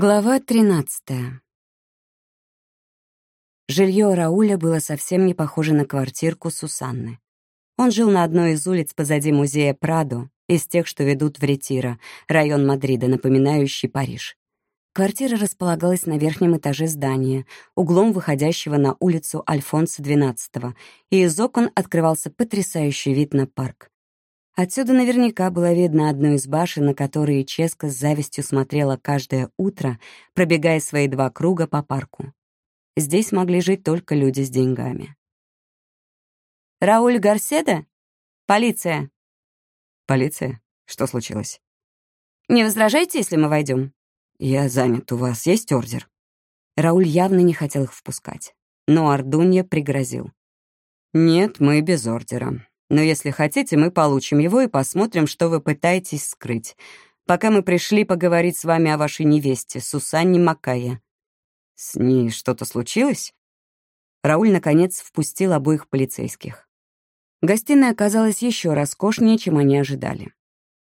Глава 13. Жилье Рауля было совсем не похоже на квартирку Сусанны. Он жил на одной из улиц позади музея Прадо, из тех, что ведут в Ретиро, район Мадрида, напоминающий Париж. Квартира располагалась на верхнем этаже здания, углом выходящего на улицу Альфонса XII, и из окон открывался потрясающий вид на парк. Отсюда наверняка было видно одну из башен, на которые Ческа с завистью смотрела каждое утро, пробегая свои два круга по парку. Здесь могли жить только люди с деньгами. «Рауль Гарседа? Полиция!» «Полиция? Что случилось?» «Не возражайте, если мы войдем?» «Я занят. У вас есть ордер?» Рауль явно не хотел их впускать, но Ардунья пригрозил. «Нет, мы без ордера. Но если хотите, мы получим его и посмотрим, что вы пытаетесь скрыть. Пока мы пришли поговорить с вами о вашей невесте, Сусанне Макая. С ней что-то случилось? Рауль, наконец, впустил обоих полицейских. Гостиная оказалась еще роскошнее, чем они ожидали.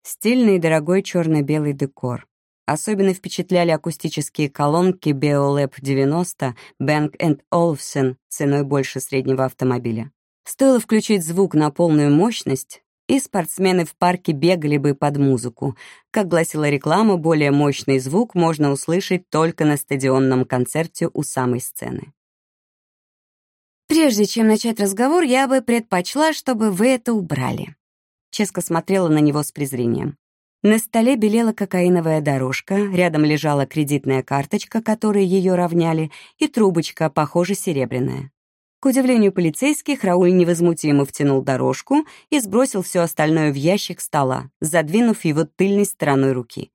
Стильный и дорогой черно белый декор. Особенно впечатляли акустические колонки Beolab 90 Bank Olufsen ценой больше среднего автомобиля. Стоило включить звук на полную мощность, и спортсмены в парке бегали бы под музыку. Как гласила реклама, более мощный звук можно услышать только на стадионном концерте у самой сцены. «Прежде чем начать разговор, я бы предпочла, чтобы вы это убрали». Ческа смотрела на него с презрением. На столе белела кокаиновая дорожка, рядом лежала кредитная карточка, которой ее равняли, и трубочка, похоже, серебряная. К удивлению полицейских, Рауль невозмутимо втянул дорожку и сбросил все остальное в ящик стола, задвинув его тыльной стороной руки.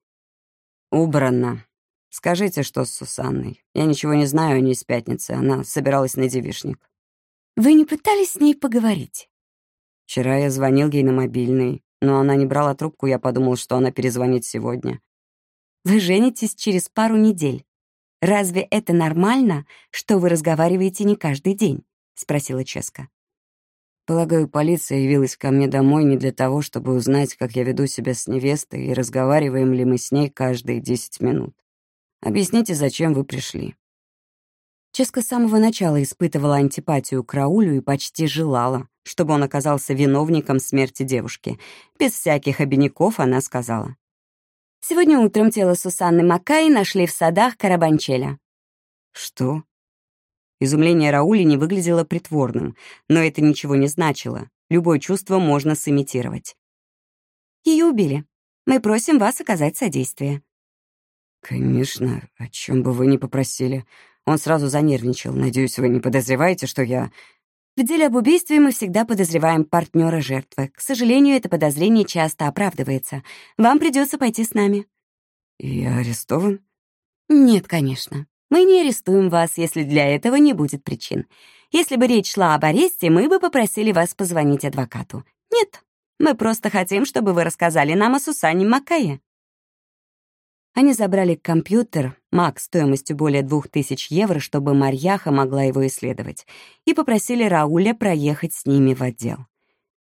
«Убрано. Скажите, что с Сусанной. Я ничего не знаю о ней с пятницы. Она собиралась на девишник». «Вы не пытались с ней поговорить?» «Вчера я звонил ей на мобильный, но она не брала трубку, я подумал, что она перезвонит сегодня». «Вы женитесь через пару недель. Разве это нормально, что вы разговариваете не каждый день?» — спросила Ческа. Полагаю, полиция явилась ко мне домой не для того, чтобы узнать, как я веду себя с невестой и разговариваем ли мы с ней каждые десять минут. Объясните, зачем вы пришли. Ческа с самого начала испытывала антипатию к Раулю и почти желала, чтобы он оказался виновником смерти девушки. Без всяких обиняков она сказала. «Сегодня утром тело Сусанны Маккай нашли в садах Карабанчеля». «Что?» Изумление Раули не выглядело притворным, но это ничего не значило. Любое чувство можно сымитировать. Ее убили. Мы просим вас оказать содействие. Конечно, о чем бы вы ни попросили. Он сразу занервничал. Надеюсь, вы не подозреваете, что я... В деле об убийстве мы всегда подозреваем партнера жертвы. К сожалению, это подозрение часто оправдывается. Вам придется пойти с нами. Я арестован? Нет, конечно. Мы не арестуем вас, если для этого не будет причин. Если бы речь шла об аресте, мы бы попросили вас позвонить адвокату. Нет, мы просто хотим, чтобы вы рассказали нам о Сусане Маккае». Они забрали компьютер, Мак стоимостью более двух тысяч евро, чтобы Марьяха могла его исследовать, и попросили Рауля проехать с ними в отдел.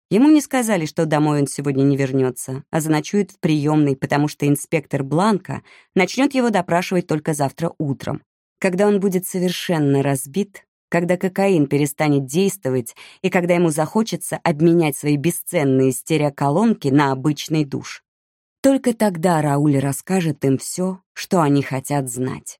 Ему не сказали, что домой он сегодня не вернется, а заночует в приемной, потому что инспектор Бланка начнет его допрашивать только завтра утром, когда он будет совершенно разбит, когда кокаин перестанет действовать и когда ему захочется обменять свои бесценные стереоколонки на обычный душ. Только тогда Рауль расскажет им все, что они хотят знать.